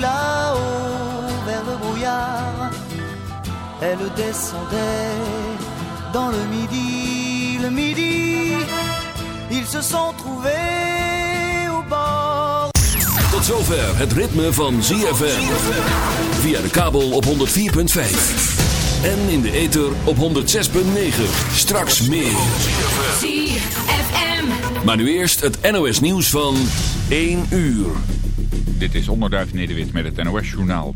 là-haut vers le brouillard, elle descendait dans le midi, le midi, ils se sont trouvés au bord. Tot zover het ritme van ZFM. Via de kabel op 104.5. En in de ether op 106.9. Straks meer. ZFM. Maar nu eerst het NOS nieuws van 1 uur. Dit is Onderduif Nederwit met het NOS-journaal.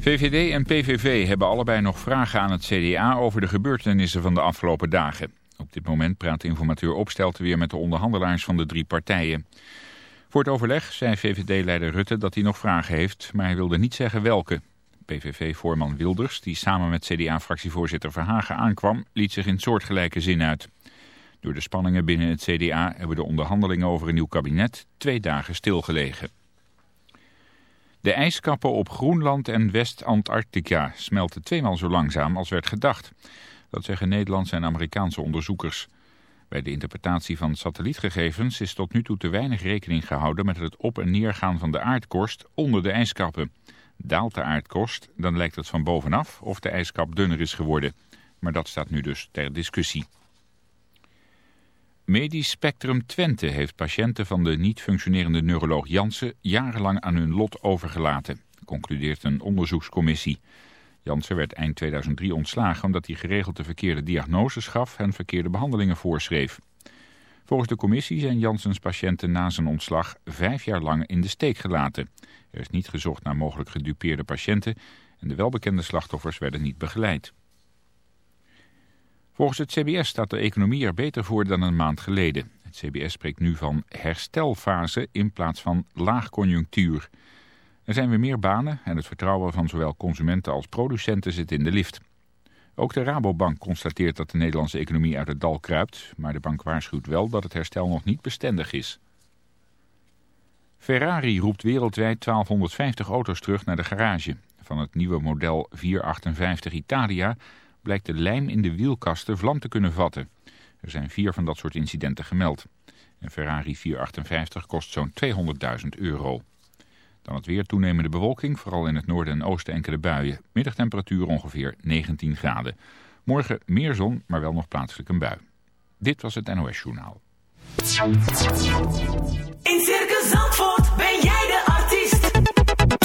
VVD en PVV hebben allebei nog vragen aan het CDA over de gebeurtenissen van de afgelopen dagen. Op dit moment praat informateur Opstelten weer met de onderhandelaars van de drie partijen. Voor het overleg zei VVD-leider Rutte dat hij nog vragen heeft, maar hij wilde niet zeggen welke. PVV-voorman Wilders, die samen met CDA-fractievoorzitter Verhagen aankwam, liet zich in soortgelijke zin uit. Door de spanningen binnen het CDA hebben de onderhandelingen over een nieuw kabinet twee dagen stilgelegen. De ijskappen op Groenland en West-Antarctica smelten tweemaal zo langzaam als werd gedacht. Dat zeggen Nederlandse en Amerikaanse onderzoekers. Bij de interpretatie van satellietgegevens is tot nu toe te weinig rekening gehouden met het op- en neergaan van de aardkorst onder de ijskappen. Daalt de aardkorst, dan lijkt het van bovenaf of de ijskap dunner is geworden. Maar dat staat nu dus ter discussie. Medisch Spectrum Twente heeft patiënten van de niet functionerende neuroloog Jansen jarenlang aan hun lot overgelaten, concludeert een onderzoekscommissie. Jansen werd eind 2003 ontslagen omdat hij geregeld de verkeerde diagnoses gaf en verkeerde behandelingen voorschreef. Volgens de commissie zijn Jansens patiënten na zijn ontslag vijf jaar lang in de steek gelaten. Er is niet gezocht naar mogelijk gedupeerde patiënten en de welbekende slachtoffers werden niet begeleid. Volgens het CBS staat de economie er beter voor dan een maand geleden. Het CBS spreekt nu van herstelfase in plaats van laagconjunctuur. Er zijn weer meer banen en het vertrouwen van zowel consumenten als producenten zit in de lift. Ook de Rabobank constateert dat de Nederlandse economie uit het dal kruipt, maar de bank waarschuwt wel dat het herstel nog niet bestendig is. Ferrari roept wereldwijd 1250 auto's terug naar de garage. Van het nieuwe model 458 Italia blijkt de lijm in de wielkasten vlam te kunnen vatten. Er zijn vier van dat soort incidenten gemeld. Een Ferrari 458 kost zo'n 200.000 euro. Dan het weer toenemende bewolking, vooral in het noorden en oosten enkele buien. Middagtemperatuur ongeveer 19 graden. Morgen meer zon, maar wel nog plaatselijk een bui. Dit was het NOS Journaal. In Circus Zandvoort.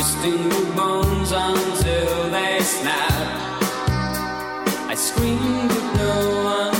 Twisting the bones until they snap. I scream, but no one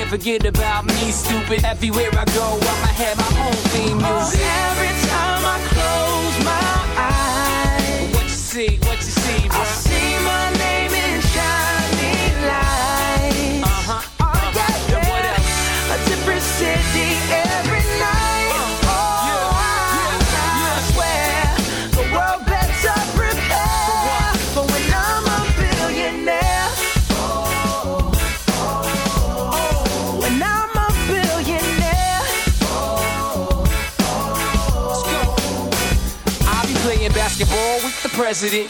forget about me, stupid. Everywhere I go, I'ma have my own theme music. President,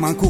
comme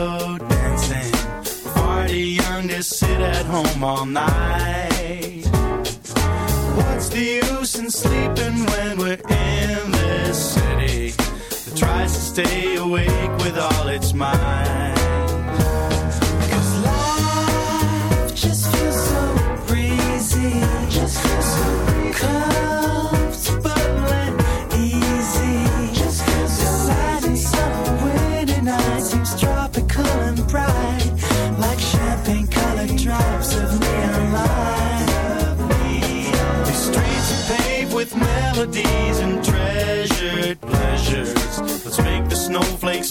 dancing. Far too young to sit at home all night. What's the use in sleeping when we're in this city that tries to stay awake with all its might? 'Cause life just feels so breezy, just so comfortable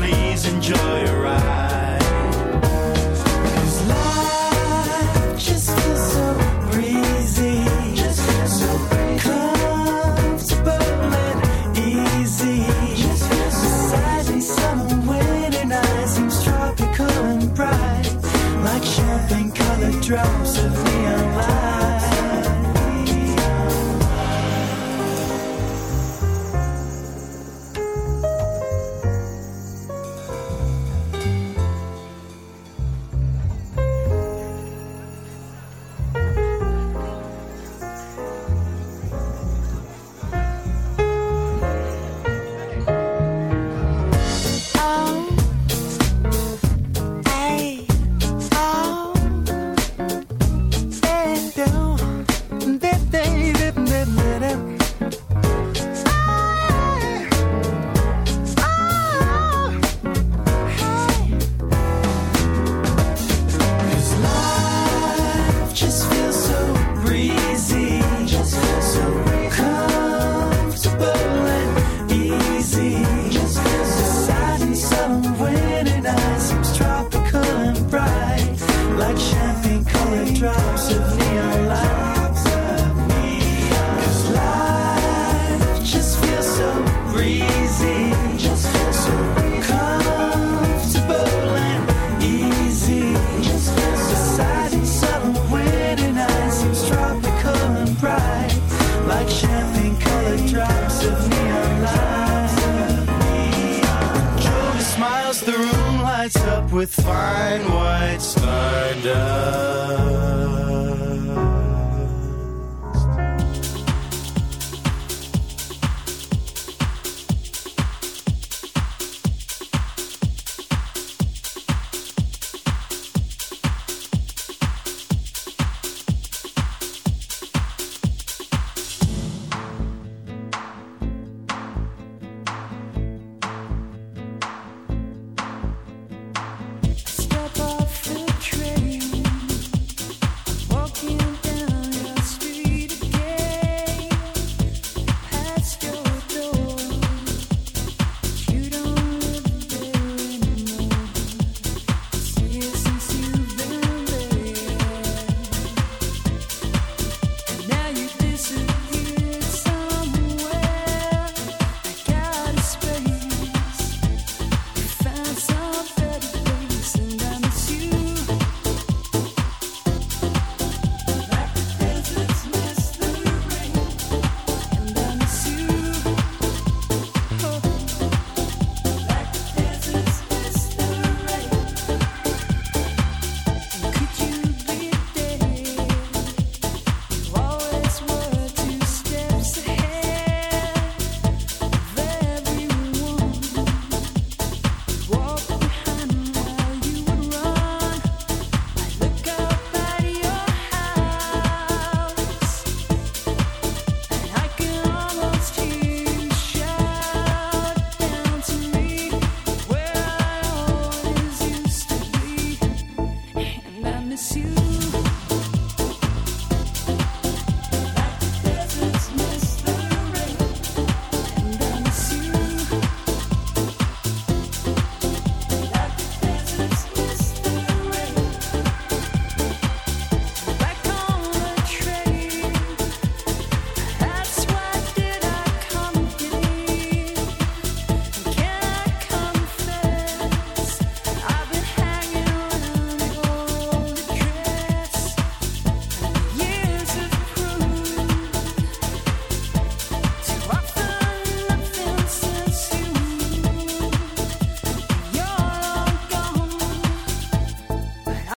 please enjoy a ride. 'Cause life just feels so breezy, easy. Sadly summer winter tropical and bright, like champagne-colored drops